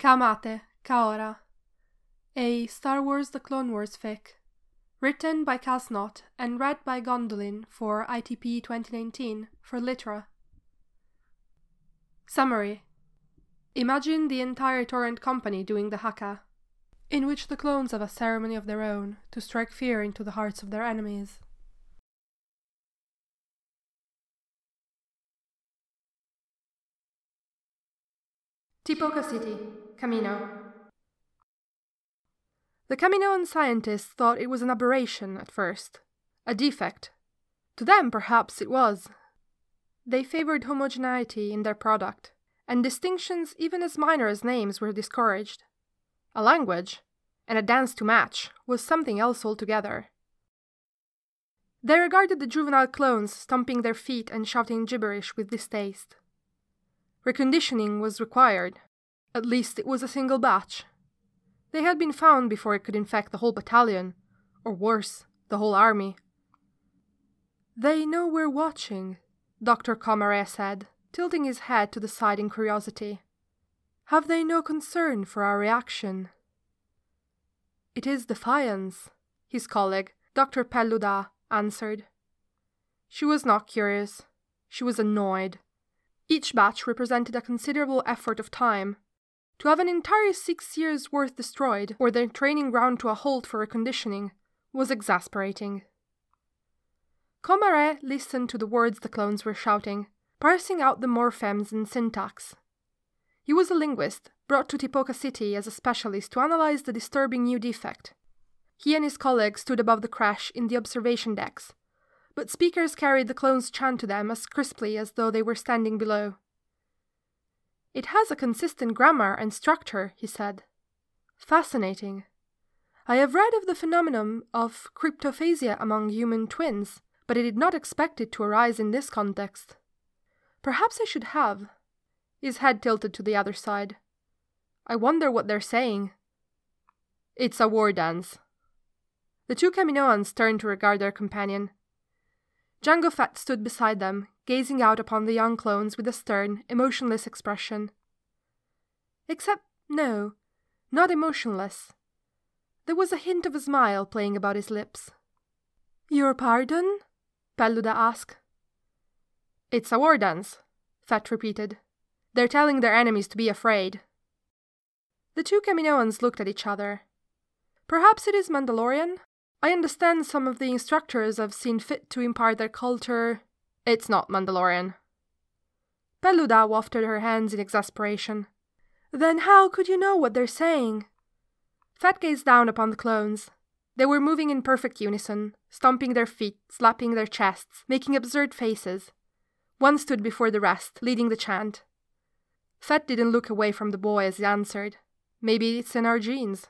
Ka Mate, Kaora, a Star Wars The Clone Wars fic, written by Casnot and read by Gondolin for ITP 2019 for Litra. Summary Imagine the entire Torrent company doing the Haka, in which the clones have a ceremony of their own to strike fear into the hearts of their enemies. Tipoca City, Kamino. The Kaminoan scientists thought it was an aberration at first, a defect. To them, perhaps, it was. They favored homogeneity in their product, and distinctions even as minor as names were discouraged. A language, and a dance to match, was something else altogether. They regarded the juvenile clones stomping their feet and shouting gibberish with distaste. Reconditioning was required. At least it was a single batch. They had been found before it could infect the whole battalion, or worse, the whole army. They know we're watching, Dr. Comare said, tilting his head to the side in curiosity. Have they no concern for our reaction? It is defiance, his colleague, Dr. Pelluda, answered. She was not curious. She was annoyed. Each batch represented a considerable effort of time. To have an entire six years' worth destroyed, or their training ground to a halt for reconditioning, was exasperating. Comare listened to the words the clones were shouting, parsing out the morphemes and syntax. He was a linguist, brought to Tipoca City as a specialist to analyze the disturbing new defect. He and his colleagues stood above the crèche in the observation decks, but speakers carried the clone's chant to them as crisply as though they were standing below. It has a consistent grammar and structure, he said. Fascinating. I have read of the phenomenon of cryptophasia among human twins, but I did not expect it to arise in this context. Perhaps I should have. His head tilted to the other side. I wonder what they're saying. It's a war dance. The two Kaminoans turned to regard their companion. Jango Fett stood beside them, gazing out upon the young clones with a stern, emotionless expression. Except, no, not emotionless. There was a hint of a smile playing about his lips. Your pardon? Pelluda asked. It's a war dance, Fett repeated. They're telling their enemies to be afraid. The two Kaminoans looked at each other. Perhaps it is Mandalorian? I understand some of the instructors have seen fit to impart their culture. It's not Mandalorian. Pelluda wafted her hands in exasperation. Then how could you know what they're saying? Fett gazed down upon the clones. They were moving in perfect unison, stomping their feet, slapping their chests, making absurd faces. One stood before the rest, leading the chant. Fett didn't look away from the boy as he answered. Maybe it's in our genes.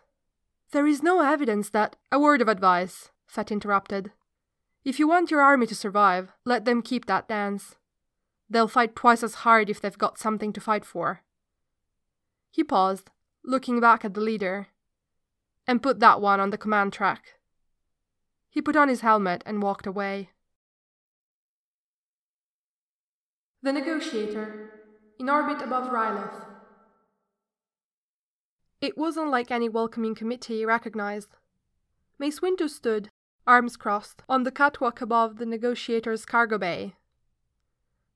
There is no evidence that. A word of advice, Fett interrupted. If you want your army to survive, let them keep that dance. They'll fight twice as hard if they've got something to fight for. He paused, looking back at the leader, and put that one on the command track. He put on his helmet and walked away. The Negotiator, in orbit above Ryloth. It wasn't like any welcoming committee he recognized. Mace Windu stood, arms crossed, on the catwalk above the negotiator's cargo bay.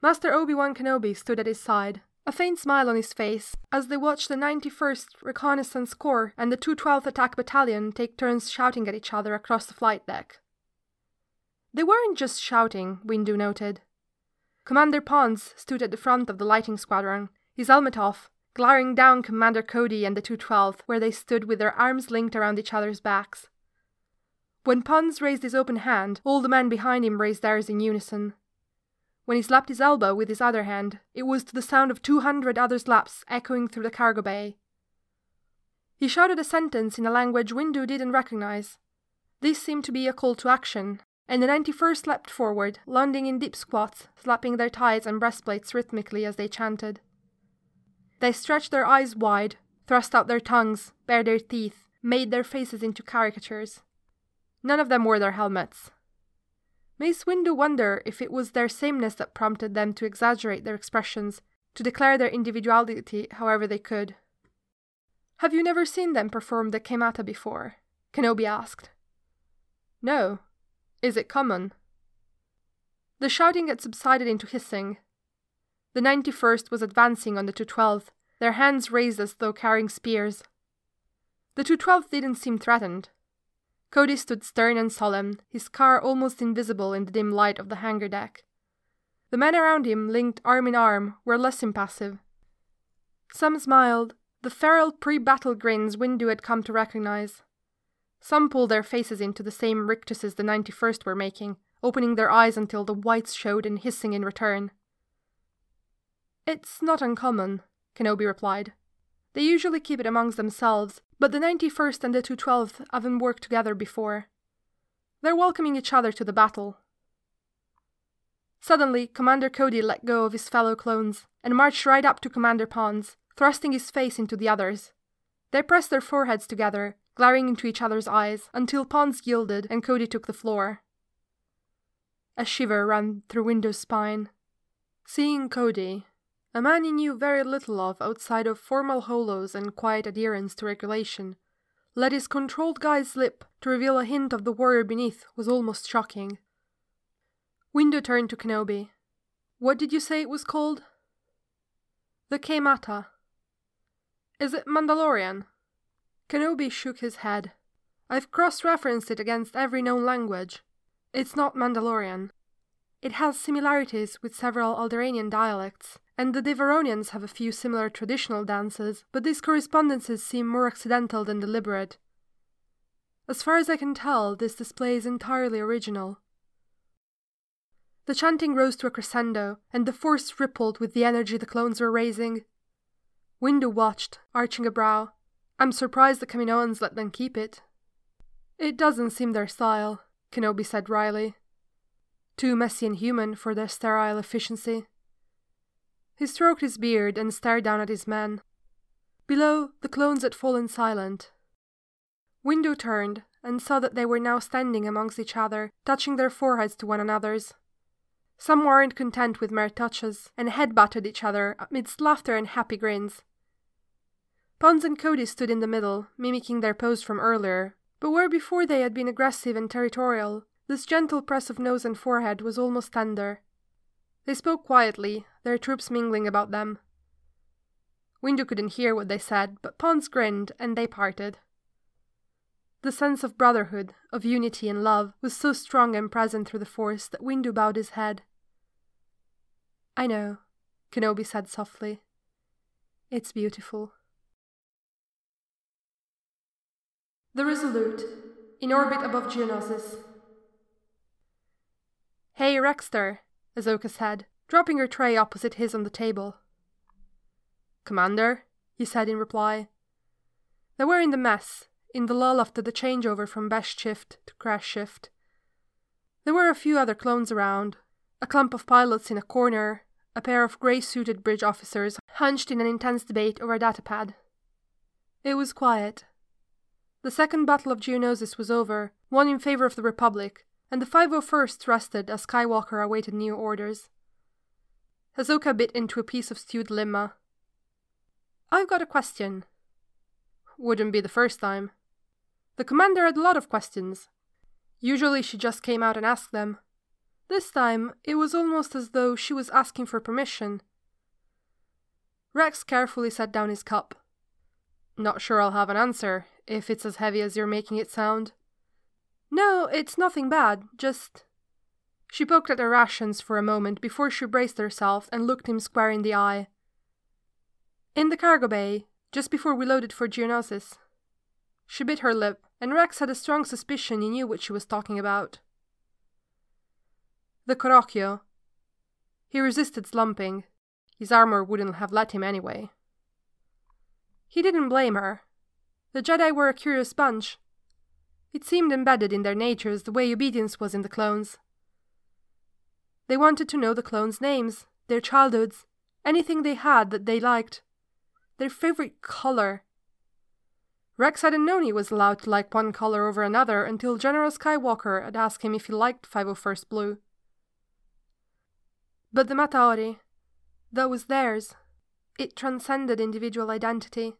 Master Obi-Wan Kenobi stood at his side, a faint smile on his face, as they watched the 91st Reconnaissance Corps and the 212th Attack Battalion take turns shouting at each other across the flight deck. They weren't just shouting, Windu noted. Commander Ponds stood at the front of the lighting squadron, his helmet off, glaring down Commander Cody and the 212th, where they stood with their arms linked around each other's backs. When Ponds raised his open hand, all the men behind him raised theirs in unison. When he slapped his elbow with his other hand, it was to the sound of two hundred other slaps echoing through the cargo bay. He shouted a sentence in a language Windu didn't recognize. This seemed to be a call to action, and the 91st leapt forward, landing in deep squats, slapping their ties and breastplates rhythmically as they chanted. They stretched their eyes wide, thrust out their tongues, bared their teeth, made their faces into caricatures. None of them wore their helmets. Mace Windu wondered if it was their sameness that prompted them to exaggerate their expressions, to declare their individuality however they could. Have you never seen them perform the Ka Mate before? Kenobi asked. No. Is it common? The shouting had subsided into hissing. The 91st was advancing on the 212th, their hands raised as though carrying spears. The 212th didn't seem threatened. Cody stood stern and solemn, his car almost invisible in the dim light of the hangar deck. The men around him, linked arm in arm, were less impassive. Some smiled, the feral pre battle grins Windu had come to recognize. Some pulled their faces into the same rictuses the 91st were making, opening their eyes until the whites showed and hissing in return. It's not uncommon, Kenobi replied. They usually keep it amongst themselves, but the 91st and the 212th haven't worked together before. They're welcoming each other to the battle. Suddenly, Commander Cody let go of his fellow clones and marched right up to Commander Ponds, thrusting his face into the others. They pressed their foreheads together, glaring into each other's eyes, until Ponds yielded and Cody took the floor. A shiver ran through Windu's spine. Seeing Cody, a man he knew very little of outside of formal holos and quiet adherence to regulation, let his controlled gaze slip to reveal a hint of the warrior beneath was almost shocking. Windu turned to Kenobi. What did you say it was called? The Ka Mate. Is it Mandalorian? Kenobi shook his head. I've cross referenced it against every known language. It's not Mandalorian. It has similarities with several Alderaanian dialects, and the Devaronians have a few similar traditional dances, but these correspondences seem more accidental than deliberate. As far as I can tell, this display is entirely original. The chanting rose to a crescendo, and the force rippled with the energy the clones were raising. Windu watched, arching a brow. I'm surprised the Kaminoans let them keep it. It doesn't seem their style, Kenobi said wryly. Too messy and human for their sterile efficiency. He stroked his beard and stared down at his men. Below, the clones had fallen silent. Windu turned and saw that they were now standing amongst each other, touching their foreheads to one another's. Some weren't content with mere touches and head-butted each other amidst laughter and happy grins. Ponds and Cody stood in the middle, mimicking their pose from earlier, but where before they had been aggressive and territorial, this gentle press of nose and forehead was almost tender. They spoke quietly, their troops mingling about them. Windu couldn't hear what they said, but Ponds grinned, and they parted. The sense of brotherhood, of unity and love, was so strong and present through the force that Windu bowed his head. I know, Kenobi said softly. It's beautiful. The Resolute, in orbit above Geonosis. Hey, Rexter, Ahsoka said, dropping her tray opposite his on the table. Commander, he said in reply. They were in the mess, in the lull after the changeover from best shift to crash shift. There were a few other clones around, a clump of pilots in a corner, a pair of grey suited bridge officers hunched in an intense debate over a datapad. It was quiet. The second battle of Geonosis was over, one in favor of the Republic, and the 501st rested as Skywalker awaited new orders. Ahsoka bit into a piece of stewed limma. I've got a question. Wouldn't be the first time. The commander had a lot of questions. Usually she just came out and asked them. This time, it was almost as though she was asking for permission. Rex carefully set down his cup. Not sure I'll have an answer, if it's as heavy as you're making it sound. No, it's nothing bad, just. She poked at her rations for a moment before she braced herself and looked him square in the eye. In the cargo bay, just before we loaded for Geonosis. She bit her lip, and Rex had a strong suspicion he knew what she was talking about. The Korokyo. He resisted slumping. His armor wouldn't have let him anyway. He didn't blame her. The Jedi were a curious bunch, it seemed embedded in their natures the way obedience was in the clones. They wanted to know the clones' names, their childhoods, anything they had that they liked, their favorite color. Rex hadn't known he was allowed to like one color over another until General Skywalker had asked him if he liked 501st Blue. But the Mataori, that was theirs. It transcended individual identity.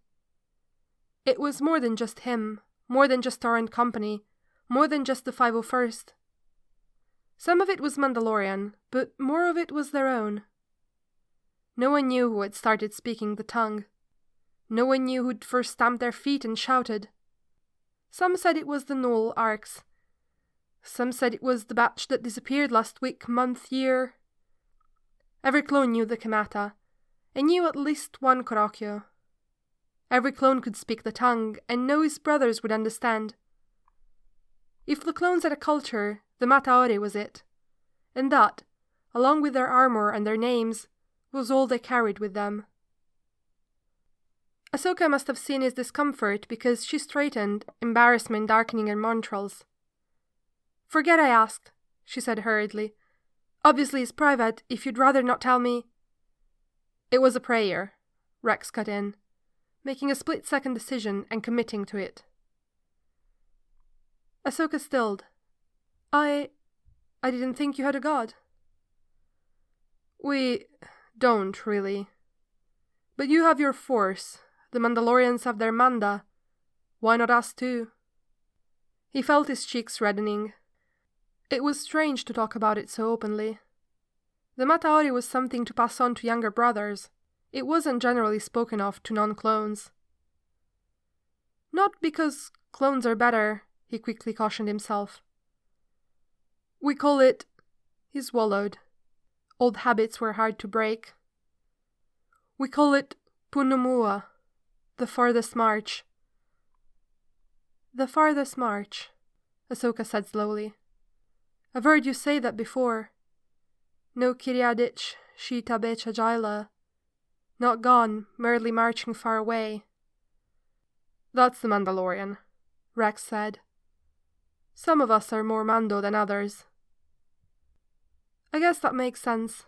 It was more than just him, more than just Torrent Company, more than just the 501st. Some of it was Mandalorian, but more of it was their own. No one knew who had started speaking the tongue. No one knew who'd first stamped their feet and shouted. Some said it was the Null Arcs. Some said it was the batch that disappeared last week, month, year. Every clone knew the Ka Mate, and knew at least one Korakyo. Every clone could speak the tongue, and know his brothers would understand. If the clones had a culture, the Mataore was it. And that, along with their armor and their names, was all they carried with them. Ahsoka must have seen his discomfort because she straightened, embarrassment darkening her nostrils. Forget I asked, she said hurriedly. Obviously, it's private, if you'd rather not tell me. It was a prayer, Rex cut in, making a split second decision and committing to it. Ahsoka stilled. I. I didn't think you had a god. We don't, really. But you have your force. The Mandalorians have their Manda. Why not us too? He felt his cheeks reddening. It was strange to talk about it so openly. The Mataori was something to pass on to younger brothers. It wasn't generally spoken of to non clones. Not because clones are better, he quickly cautioned himself. We call it. He swallowed. Old habits were hard to break. We call it Punumua, the farthest march. The farthest march, Ahsoka said slowly. I've heard you say that before. No Kyr'adyc, Shita Becha Jaila. Not gone, merely marching far away. That's the Mandalorian, Rex said. Some of us are more Mando than others. I guess that makes sense.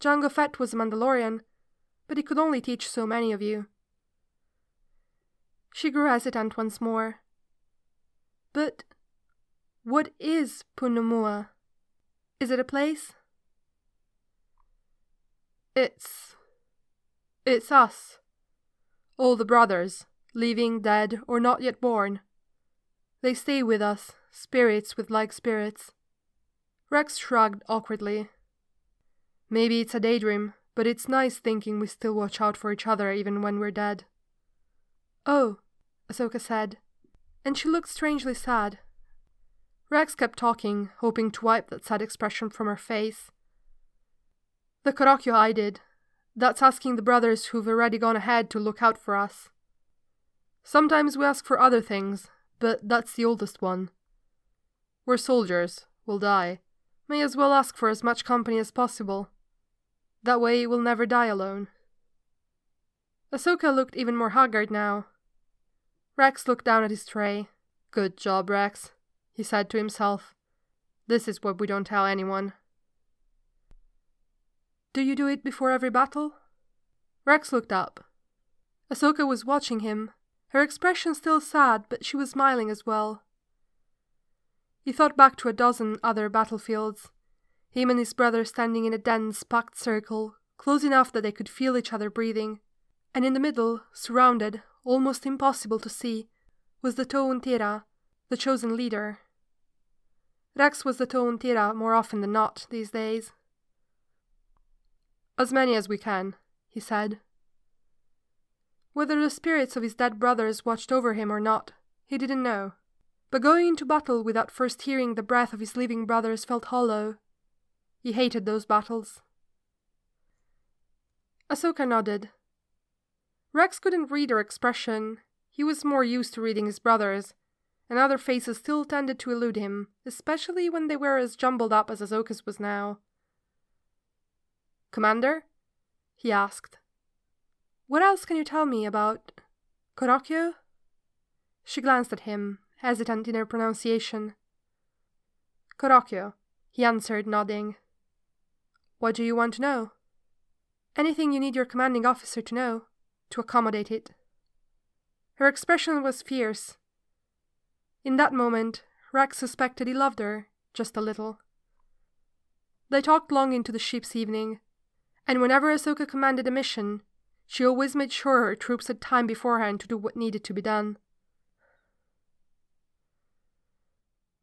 Jango Fett was a Mandalorian, but he could only teach so many of you. She grew hesitant once more. But what is Punumua? Is it a place? It's. It's us. All the brothers, living, dead, or not yet born. They stay with us, spirits with like spirits. Rex shrugged awkwardly. Maybe it's a daydream, but it's nice thinking we still watch out for each other even when we're dead. Oh, Ahsoka said, and she looked strangely sad. Rex kept talking, hoping to wipe that sad expression from her face. The Korakyo I did. That's asking the brothers who've already gone ahead to look out for us. Sometimes we ask for other things, but that's the oldest one. We're soldiers, we'll die. May as well ask for as much company as possible. That way we'll never die alone. Ahsoka looked even more haggard now. Rex looked down at his tray. Good job, Rex, he said to himself. This is what we don't tell anyone. Do you do it before every battle? Rex looked up. Ahsoka was watching him, her expression still sad, but she was smiling as well. He thought back to a dozen other battlefields, him and his brother standing in a dense, packed circle, close enough that they could feel each other breathing, and in the middle, surrounded, almost impossible to see, was the Toun Tira, the chosen leader. Rex was the Toun Tira more often than not these days. As many as we can, he said, whether the spirits of his dead brothers watched over him or not, he didn't know. But going into battle without first hearing the breath of his living brothers felt hollow. He hated those battles. Ahsoka nodded. Rex couldn't read her expression. He was more used to reading his brothers, and other faces still tended to elude him, especially when they were as jumbled up as Ahsoka's was now. Commander? he asked. What else can you tell me about Korakyo? She glanced at him, hesitant in her pronunciation. Korakyo, he answered, nodding. What do you want to know? Anything you need your commanding officer to know, to accommodate it. Her expression was fierce. In that moment, Rex suspected he loved her, just a little. They talked long into the ship's evening, and whenever Ahsoka commanded a mission, She always made sure her troops had time beforehand to do what needed to be done.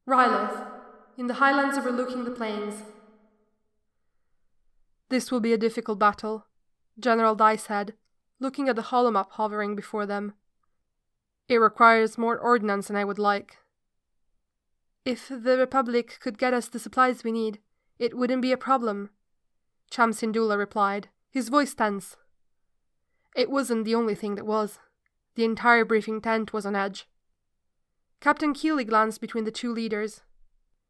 Ryloth, in the highlands overlooking the plains. This will be a difficult battle, General Di said, looking at the holomap hovering before them. It requires more ordnance than I would like. If the Republic could get us the supplies we need, it wouldn't be a problem, Cham Syndulla replied, his voice tense. It wasn't the only thing that was. The entire briefing tent was on edge. Captain Keeli glanced between the two leaders.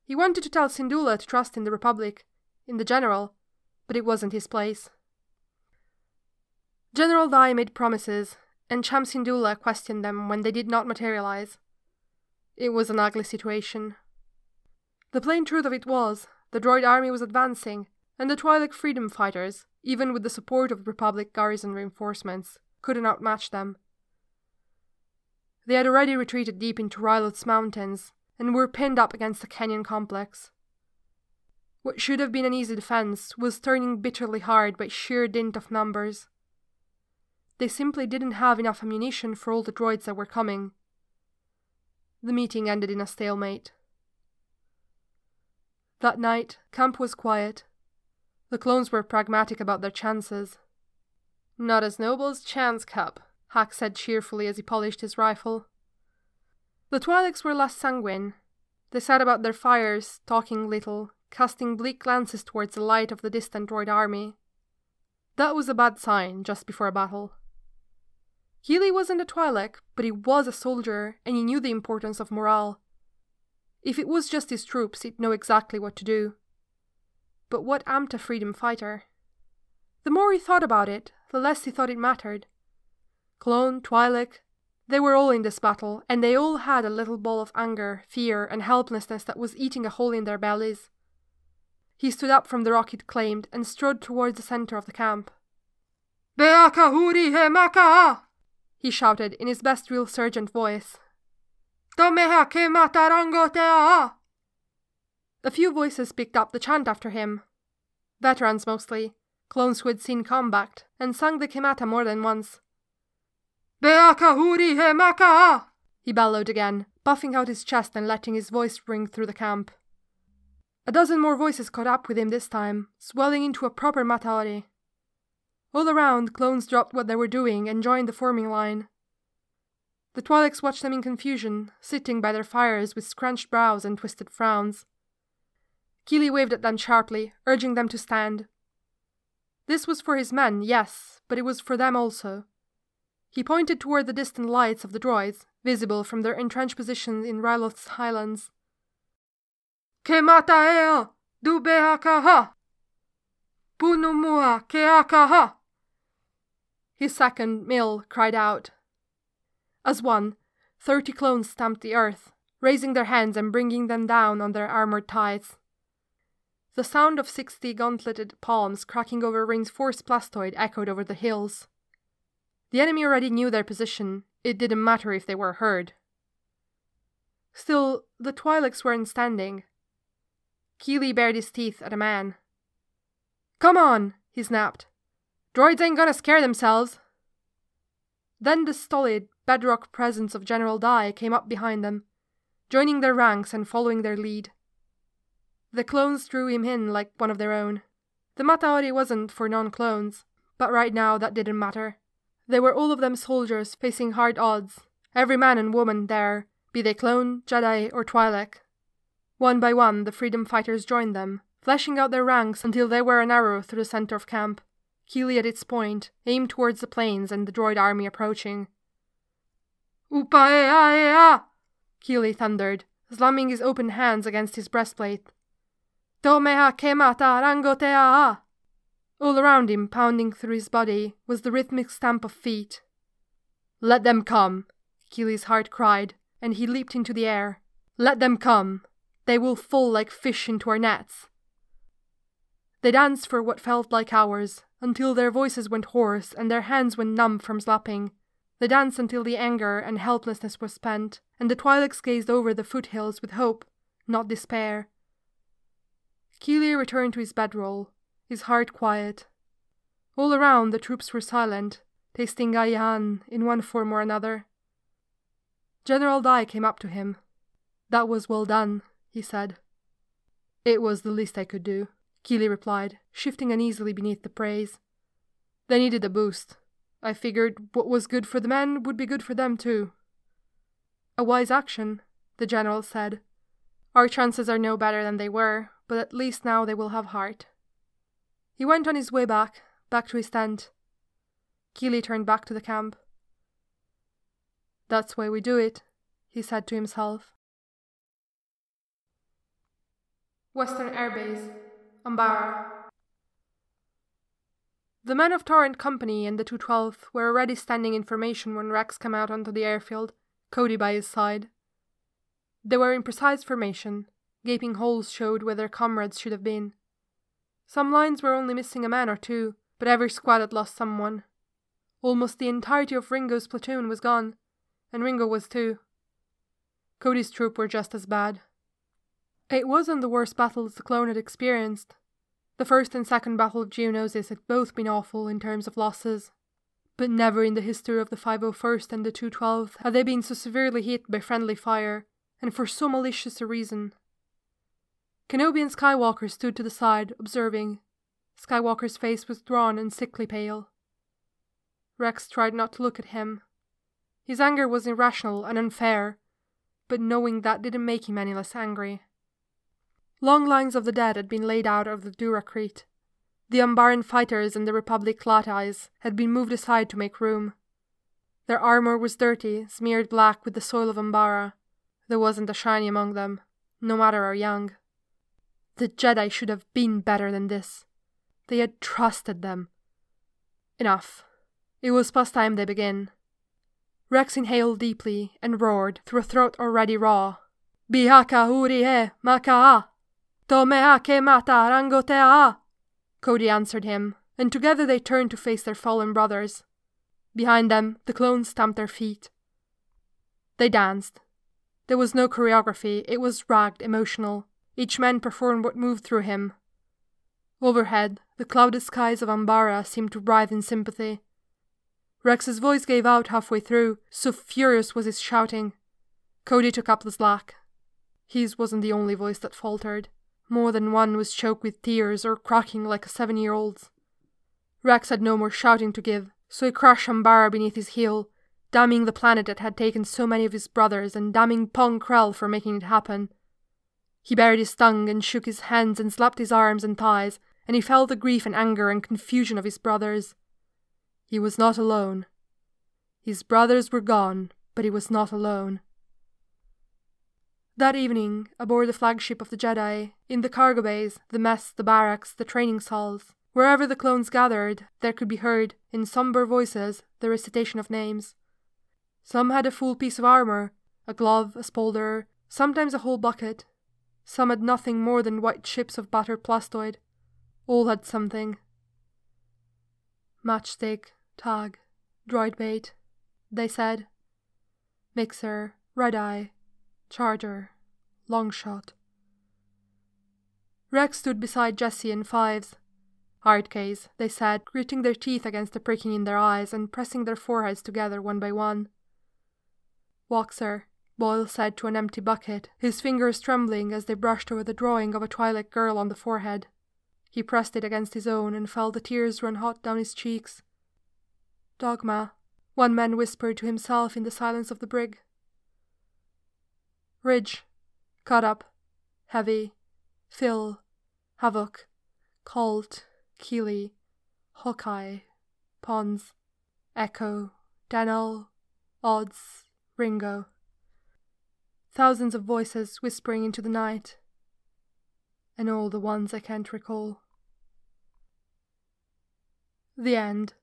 He wanted to tell Syndulla to trust in the Republic, in the General, but it wasn't his place. General Di made promises, and Cham Syndulla questioned them when they did not materialize. It was an ugly situation. The plain truth of it was, the droid army was advancing, and the Twi'lek freedom fighters, even with the support of Republic garrison reinforcements, couldn't outmatch them. They had already retreated deep into Ryloth's mountains, and were pinned up against the canyon complex. What should have been an easy defense was turning bitterly hard by sheer dint of numbers. They simply didn't have enough ammunition for all the droids that were coming. The meeting ended in a stalemate. That night, camp was quiet. The clones were pragmatic about their chances. Not as noble as Chance cup, Hack said cheerfully as he polished his rifle. The Twi'leks were less sanguine. They sat about their fires, talking little, casting bleak glances towards the light of the distant droid army. That was a bad sign just before a battle. Keeli wasn't a Twi'lek, but he was a soldier, and he knew the importance of morale. If it was just his troops, he'd know exactly what to do. But what amped a freedom fighter? The more he thought about it, the less he thought it mattered. Clone, Twi'lek, they were all in this battle, and they all had a little ball of anger, fear, and helplessness that was eating a hole in their bellies. He stood up from the rock he'd claimed and strode towards the center of the camp. Beakahuri he maka! He shouted in his best real sergeant voice. Tomeha ke matarango te a! A few voices picked up the chant after him. Veterans mostly, clones who had seen combat and sung the Ka Mate more than once. Beakahuri he maka! He bellowed again, puffing out his chest and letting his voice ring through the camp. A dozen more voices caught up with him this time, swelling into a proper mataori. All around, clones dropped what they were doing and joined the forming line. The Twi'leks watched them in confusion, sitting by their fires with scrunched brows and twisted frowns. Keeli waved at them sharply, urging them to stand. This was for his men, yes, but it was for them also. He pointed toward the distant lights of the droids, visible from their entrenched positions in Ryloth's highlands. Ke mata du beakaha! Punumua ke akaha! His second mill cried out. As one, thirty clones stamped the earth, raising their hands and bringing them down on their armored thighs. The sound of sixty gauntleted palms cracking over reinforced plastoid echoed over the hills. The enemy already knew their position, it didn't matter if they were heard. Still, the Twi'leks weren't standing. Keeli bared his teeth at a man. Come on, he snapped. Droids ain't gonna scare themselves. Then the stolid, bedrock presence of General Di came up behind them, joining their ranks and following their lead. The clones drew him in like one of their own. The Mataori wasn't for non clones, but right now that didn't matter. They were all of them soldiers facing hard odds, every man and woman there, be they clone, Jedi, or Twi'lek. One by one, the freedom fighters joined them, fleshing out their ranks until they were an arrow through the center of camp, Keeli at its point, aimed towards the plains and the droid army approaching. Upaea! Keeli thundered, slamming his open hands against his breastplate. Tomeha kemata rangotea! All around him, pounding through his body, was the rhythmic stamp of feet. Let them come, Keeli's heart cried, and he leaped into the air. Let them come! They will fall like fish into our nets. They danced for what felt like hours, until their voices went hoarse and their hands went numb from slapping. They danced until the anger and helplessness were spent, and the Twi'leks gazed over the foothills with hope, not despair. Keeli returned to his bedroll, his heart quiet. All around the troops were silent, tasting Gaihan in one form or another. General Di came up to him. That was well done, he said. It was the least I could do, Keeli replied, shifting uneasily beneath the praise. They needed a boost. I figured what was good for the men would be good for them too. A wise action, the general said. Our chances are no better than they were, but at least now they will have heart. He went on his way back, back to his tent. Keeli turned back to the camp. That's why we do it, he said to himself. Western Airbase, Umbara. The men of Torrent Company and the 212th were already standing in formation when Rex came out onto the airfield, Cody by his side. They were in precise formation. Gaping holes showed where their comrades should have been. Some lines were only missing a man or two, but every squad had lost someone. Almost the entirety of Ringo's platoon was gone, and Ringo was too. Cody's troop were just as bad. It wasn't the worst battles the clone had experienced. The first and second Battle of Geonosis had both been awful in terms of losses, but never in the history of the 501st and the 212th had they been so severely hit by friendly fire, and for so malicious a reason. Kenobi and Skywalker stood to the side, observing. Skywalker's face was drawn and sickly pale. Rex tried not to look at him. His anger was irrational and unfair, but knowing that didn't make him any less angry. Long lines of the dead had been laid out of the Duracrete. The Umbaran fighters and the Republic Klatais had been moved aside to make room. Their armor was dirty, smeared black with the soil of Umbara. There wasn't a shiny among them, no matter how young. The Jedi should have been better than this. They had trusted them. Enough. It was past time they begin. Rex inhaled deeply and roared through a throat already raw. Bihaka uri he maka'a. Tomea ke mata rangotea! Cody answered him, and together they turned to face their fallen brothers. Behind them, the clones stamped their feet. They danced. There was no choreography, it was ragged, emotional. Each man performed what moved through him. Overhead, the clouded skies of Umbara seemed to writhe in sympathy. Rex's voice gave out halfway through, so furious was his shouting. Cody took up the slack. His wasn't the only voice that faltered. More than one was choked with tears or cracking like a seven year old's. Rex had no more shouting to give, so he crushed Umbara beneath his heel, damning the planet that had taken so many of his brothers and damning Pong Krell for making it happen. He buried his tongue and shook his hands and slapped his arms and thighs, and he felt the grief and anger and confusion of his brothers. He was not alone. His brothers were gone, but he was not alone. That evening, aboard the flagship of the Jedi, in the cargo bays, the mess, the barracks, the training halls, wherever the clones gathered, there could be heard, in sombre voices, the recitation of names. Some had a full piece of armor, a glove, a spaulder, sometimes a whole bucket. Some had nothing more than white chips of battered plastoid. All had something. Matchstick, tag, Droidbait, they said. Mixer, red eye, Charger. Long shot. Rex stood beside Jesse and Fives. Hardcase, they said, gritting their teeth against the pricking in their eyes and pressing their foreheads together one by one. Waxer, Boil said to an empty bucket, his fingers trembling as they brushed over the drawing of a Twi'lek girl on the forehead. He pressed it against his own and felt the tears run hot down his cheeks. Dogma, one man whispered to himself in the silence of the brig. Ridge, cut up, Hevy, Fil, Havoc, Colt, Keeli, Hawkeye, Ponds, Echo, Denal, Odds, Ringo. Thousands of voices whispering into the night, and all the ones I can't recall. The end.